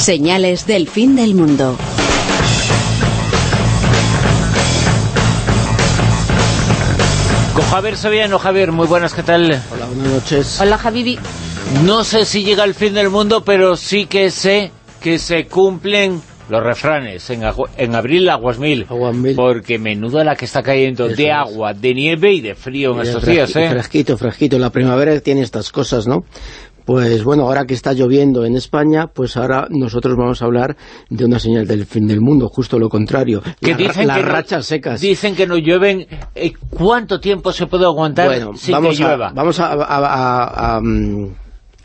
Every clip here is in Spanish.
Señales del fin del mundo. Con Javier Sevillano. Javier, muy buenas, ¿qué tal? Hola, buenas noches. Hola, Javibi. No sé si llega el fin del mundo, pero sí que sé que se cumplen los refranes. En, en abril, aguas mil. Aguas mil. Porque menuda la que está cayendo Eso de es. agua, de nieve y de frío en estos días, ¿eh? Fresquito, fresquito. La primavera tiene estas cosas, ¿no? Pues bueno, ahora que está lloviendo en España, pues ahora nosotros vamos a hablar de una señal del fin del mundo, justo lo contrario. Que La dicen las que no- rachas secas. Dicen que no llueven. Eh, ¿Cuánto tiempo se puede aguantar bueno, sin vamos, que a, llueva? vamos a, a- a, mm,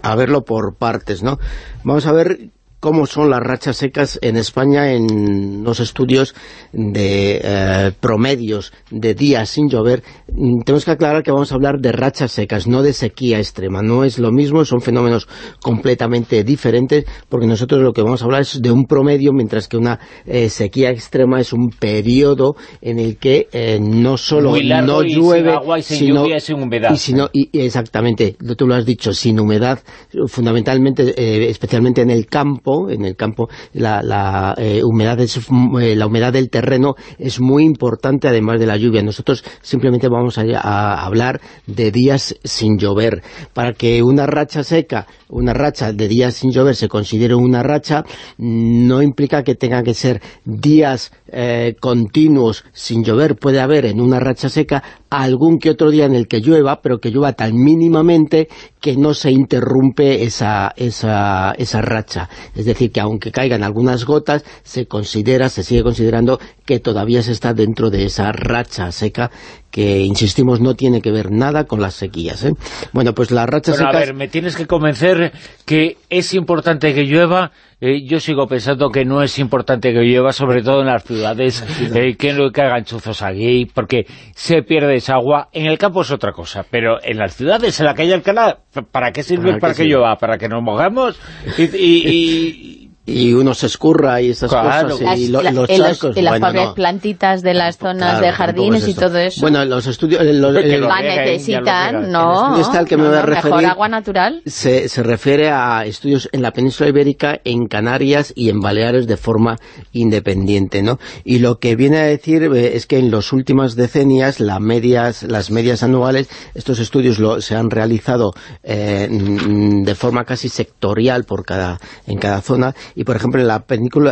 a verlo por partes, ¿no? Vamos a ver cómo son las rachas secas en España en los estudios de eh, promedios de días sin llover. Mm, Tenemos que aclarar que vamos a hablar de rachas secas, no de sequía extrema. No es lo mismo, son fenómenos completamente diferentes, porque nosotros lo que vamos a hablar es de un promedio, mientras que una eh, sequía extrema es un periodo en el que eh, no solo no y sin llueve, agua y sin sino- lluvia y sin humedad. y sino- y- exactamente, tú lo has dicho, sin humedad, fundamentalmente, especialmente en el campo, en el campo la, eh, humedad es, mm, eh, la humedad del terreno es muy importante además de la lluvia. Nosotros simplemente vamos a, hablar de días sin llover. Para que una racha seca, una racha de días sin llover se considere una racha, no implica que tenga que ser días eh, continuos sin llover. Puede haber en una racha seca algún que otro día en el que llueva, pero que llueva tan mínimamente que no se interrumpe esa, esa, esa racha. Es decir, que aunque caigan algunas gotas, se considera, se sigue considerando que todavía se está dentro de esa racha seca que, insistimos, no tiene que ver nada con las sequías. ¿eh? Bueno, pues las rachas a secas... ver, me tienes que convencer que es importante que llueva. Eh, yo sigo pensando que no es importante que llueva, sobre todo en las ciudades, eh, que no hagan chuzos aquí, porque se pierde esa agua. En el campo es otra cosa, pero en las ciudades, en la calle Alcalá, ¿para qué sirve ¿Para que llueva? ¿Para que nos mojamos? Y, y- y- y uno se escurra y estas Claro. cosas Las- y lo- la- los en los- charcos, en las bueno, pobres no. plantitas de las zonas Claro, de jardines es y todo eso. Bueno, los estudios... eh, los- Que eh, la lo necesitan. El no. estudio está al que me voy a no, referir. Mejor agua natural. se, se refiere a estudios en la península ibérica, en Canarias y en Baleares de forma independiente, ¿no? Y lo que viene a decir eh, es que en las últimas decenias las medias, las medias anuales, estos estudios lo- se han realizado eh, de forma casi sectorial por cada, en cada zona y por ejemplo en la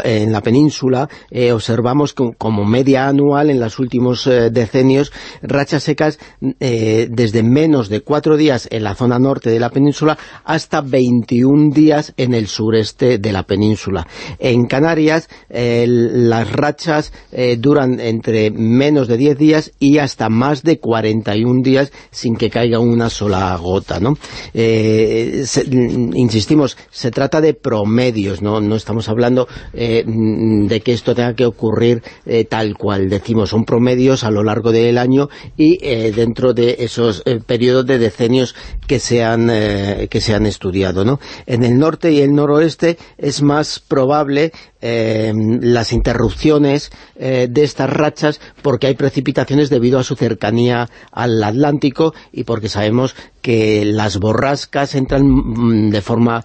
en la península eh, observamos como media anual en los últimos eh, decenios rachas secas eh, desde menos de cuatro días en la zona norte de la península hasta 21 días en el sureste de la península. En Canarias las rachas duran entre menos de 10 días y hasta más de 41 días sin que caiga una sola gota, ¿no? Insistimos, se trata de promedios, no estamos hablando eh, mm, de que esto tenga que ocurrir eh, tal cual, decimos, son promedios a lo largo del año y eh, dentro de esos periodos de decenios que se han, que se han estudiado, ¿no? En el norte y el noroeste es más probable las interrupciones de estas rachas porque hay precipitaciones debido a su cercanía al Atlántico y porque sabemos que las borrascas entran mm, de forma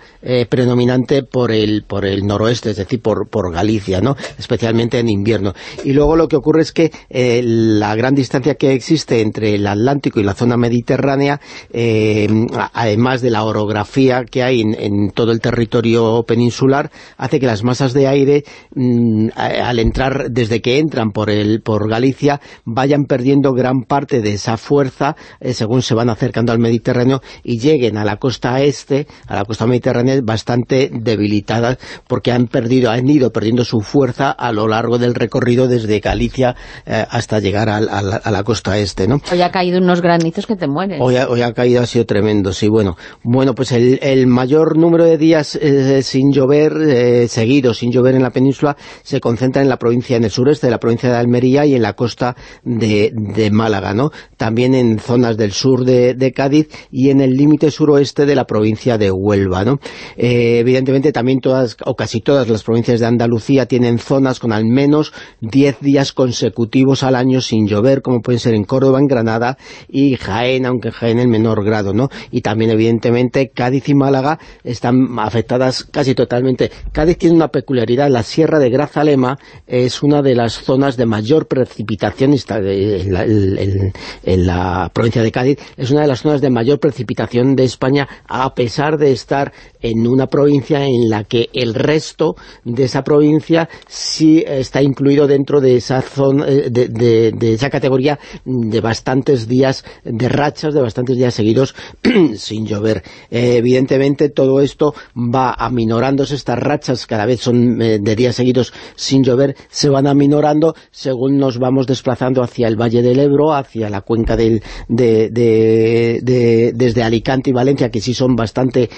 predominante por el, por el noroeste, es decir, por, por Galicia, ¿no? especialmente en invierno. Y luego lo que ocurre es que eh, la gran distancia que existe entre el Atlántico y la zona mediterránea, eh, además de la orografía que hay en, todo el territorio peninsular, hace que las masas de aire, mm, al entrar, desde que entran por, el, por Galicia, vayan perdiendo gran parte de esa fuerza eh, según se van acercando al Mediterráneo y lleguen a la costa este, a la costa mediterránea, bastante debilitadas porque han perdido, han ido perdiendo su fuerza a lo largo del recorrido desde Galicia eh, hasta llegar al- a, la, a la costa este, ¿no? Hoy ha caído unos granizos que te mueres. Hoy ha, hoy ha caído, ha sido tremendo, sí, bueno. Bueno, pues el, el mayor número de días eh, sin llover, eh, seguidos sin llover en la península, se concentra en la provincia, en el sureste de la provincia de Almería y en la costa de, de Málaga, ¿no? También en zonas del sur de, de Cádiz y en el límite suroeste de la provincia de Huelva, ¿no? Eh, evidentemente también todas casi todas las provincias de Andalucía tienen zonas con al menos 10 días consecutivos al año sin llover, como pueden ser en Córdoba, en Granada y Jaén, aunque Jaén en menor grado, ¿no? Y también, evidentemente, Cádiz y Málaga están afectadas casi totalmente. Cádiz tiene una peculiaridad, la Sierra de Grazalema es una de las zonas de mayor precipitación en la, en la provincia de Cádiz, es una de las zonas de mayor precipitación de España, a pesar de estar en una provincia en la que el resto de esa provincia sí está incluido dentro de esa zona, eh, de, esa categoría de bastantes días de rachas, de bastantes días seguidos sin llover. Eh, evidentemente todo esto va aminorándose, estas rachas cada vez son eh, de días seguidos sin llover, se van aminorando según nos vamos desplazando hacia el Valle del Ebro, hacia la cuenca del, de, desde Alicante y Valencia, que sí son bastante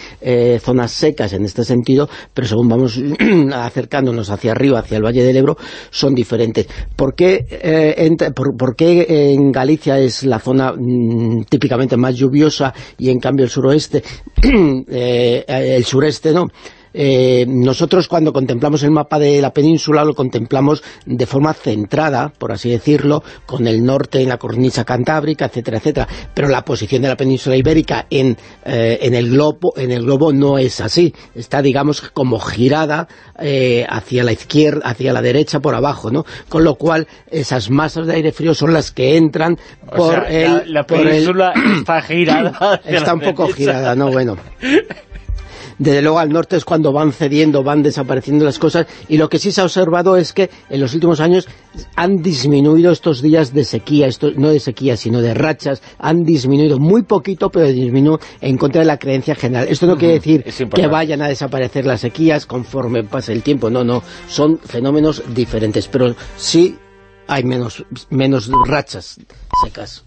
zonas secas en este sentido, pero según vamos acercándonos hacia arriba, hacia el Valle del Ebro, son diferentes. ¿Por qué, eh, en Galicia es la zona mm, típicamente más lluviosa y en cambio el suroeste, eh, el sureste no? Eh, nosotros cuando contemplamos el mapa de la península lo contemplamos de forma centrada, por así decirlo, con el norte en la cornisa cantábrica, etcétera, etcétera. Pero la posición de la península ibérica en, eh, en, el, globo, en el globo no es así. Está, digamos, como girada eh, hacia la izquierda, hacia la derecha, por abajo, ¿no? Con lo cual, esas masas de aire frío son las que entran por el... La, península está girada. Está un poco girada, ¿no? Bueno desde luego al norte es cuando van cediendo, van desapareciendo las cosas, y lo que sí se ha observado es que en los últimos años han disminuido estos días de sequía, esto, no de sequía, sino de rachas, han disminuido muy poquito, pero disminuido en contra de la creencia general. Esto no quiere decir que vayan a desaparecer las sequías conforme pase el tiempo, no, no, son fenómenos diferentes, pero sí hay menos, menos rachas secas.